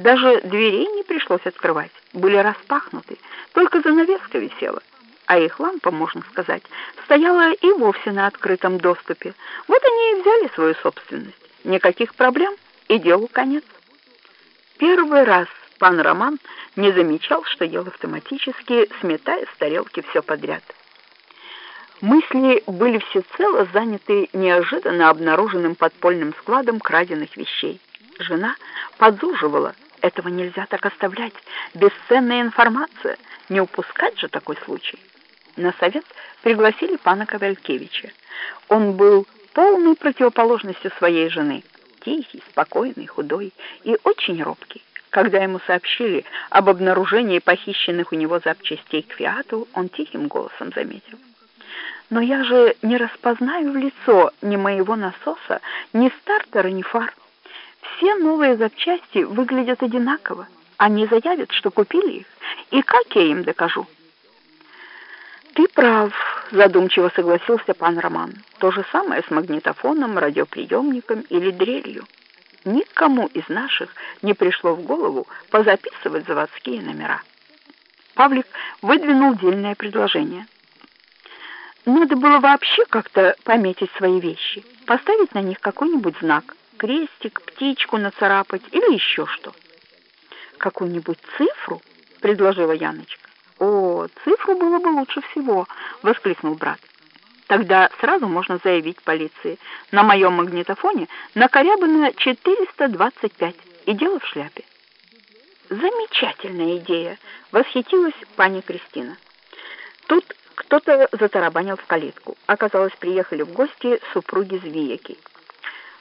Даже дверей не пришлось открывать, были распахнуты, только занавеска висела, а их лампа, можно сказать, стояла и вовсе на открытом доступе. Вот они и взяли свою собственность. Никаких проблем, и делу конец. Первый раз пан Роман не замечал, что ел автоматически, сметая с тарелки все подряд. Мысли были всецело заняты неожиданно обнаруженным подпольным складом краденных вещей. Жена подзуживала, этого нельзя так оставлять, бесценная информация, не упускать же такой случай. На совет пригласили пана Ковалькевича. Он был полной противоположностью своей жены, тихий, спокойный, худой и очень робкий. Когда ему сообщили об обнаружении похищенных у него запчастей к «Фиату», он тихим голосом заметил. Но я же не распознаю в лицо ни моего насоса, ни стартера, ни фар. Все новые запчасти выглядят одинаково. Они заявят, что купили их. И как я им докажу? Ты прав, задумчиво согласился пан Роман. То же самое с магнитофоном, радиоприемником или дрелью. Никому из наших не пришло в голову позаписывать заводские номера. Павлик выдвинул дельное предложение – надо было вообще как-то пометить свои вещи, поставить на них какой-нибудь знак, крестик, птичку нацарапать или еще что. Какую-нибудь цифру, предложила Яночка. О, цифру было бы лучше всего, воскликнул брат. Тогда сразу можно заявить полиции. На моем магнитофоне накорябано 425, и дело в шляпе. Замечательная идея, восхитилась пани Кристина. Тут кто-то затарабанил в калитку. Оказалось, приехали в гости супруги Звияки.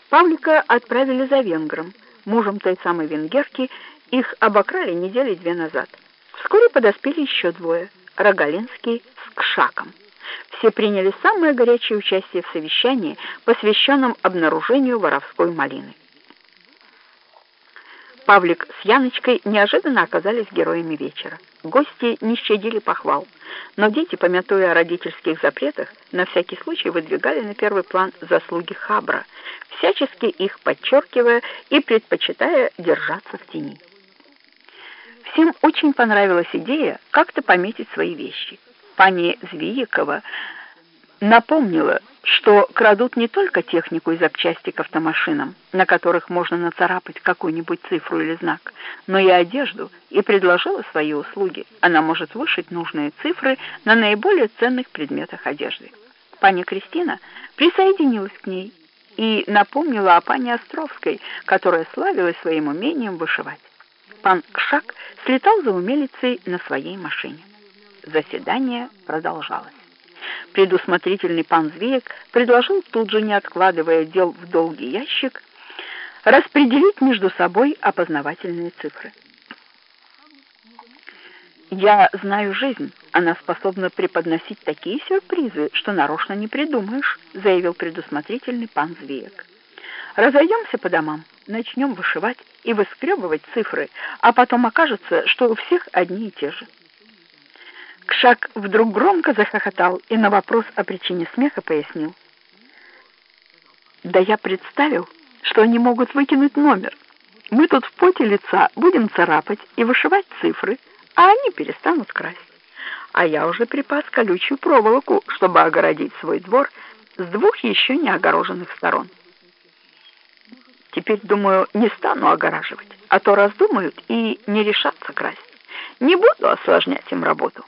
Павлика отправили за венгром, мужем той самой венгерки, их обокрали недели две назад. Вскоре подоспели еще двое, Рогалинский с Кшаком. Все приняли самое горячее участие в совещании, посвященном обнаружению воровской малины. Павлик с Яночкой неожиданно оказались героями вечера. Гости не щадили похвал, но дети, помятуя о родительских запретах, на всякий случай выдвигали на первый план заслуги Хабра, всячески их подчеркивая и предпочитая держаться в тени. Всем очень понравилась идея как-то пометить свои вещи. Пани Звиякова напомнила, что крадут не только технику и запчасти к автомашинам, на которых можно нацарапать какую-нибудь цифру или знак, но и одежду, и предложила свои услуги. Она может вышить нужные цифры на наиболее ценных предметах одежды. Пани Кристина присоединилась к ней и напомнила о пане Островской, которая славилась своим умением вышивать. Пан Кшак слетал за умелицей на своей машине. Заседание продолжалось. Предусмотрительный пан Звеек предложил тут же, не откладывая дел в долгий ящик, распределить между собой опознавательные цифры. «Я знаю жизнь. Она способна преподносить такие сюрпризы, что нарочно не придумаешь», заявил предусмотрительный пан Звеек. «Разойдемся по домам, начнем вышивать и выскребывать цифры, а потом окажется, что у всех одни и те же». Кшак вдруг громко захохотал и на вопрос о причине смеха пояснил. «Да я представил, что они могут выкинуть номер. Мы тут в поте лица будем царапать и вышивать цифры, а они перестанут красть. А я уже припас колючую проволоку, чтобы огородить свой двор с двух еще не огороженных сторон. Теперь, думаю, не стану огораживать, а то раздумают и не решатся красть. Не буду осложнять им работу».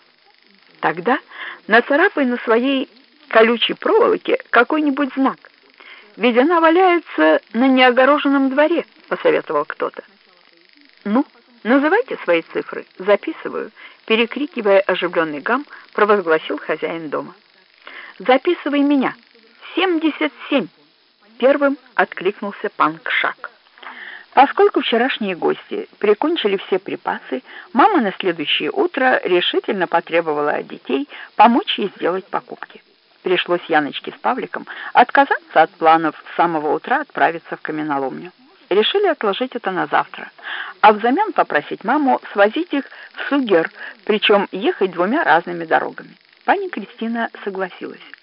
Тогда нацарапай на своей колючей проволоке какой-нибудь знак. Ведь она валяется на неогороженном дворе, посоветовал кто-то. Ну, называйте свои цифры, записываю, перекрикивая оживленный гам, провозгласил хозяин дома. Записывай меня. 77. Первым откликнулся пан Кшак. Поскольку вчерашние гости прикончили все припасы, мама на следующее утро решительно потребовала от детей помочь ей сделать покупки. Пришлось Яночке с Павликом отказаться от планов с самого утра отправиться в каменоломню. Решили отложить это на завтра, а взамен попросить маму свозить их в Сугер, причем ехать двумя разными дорогами. Пани Кристина согласилась.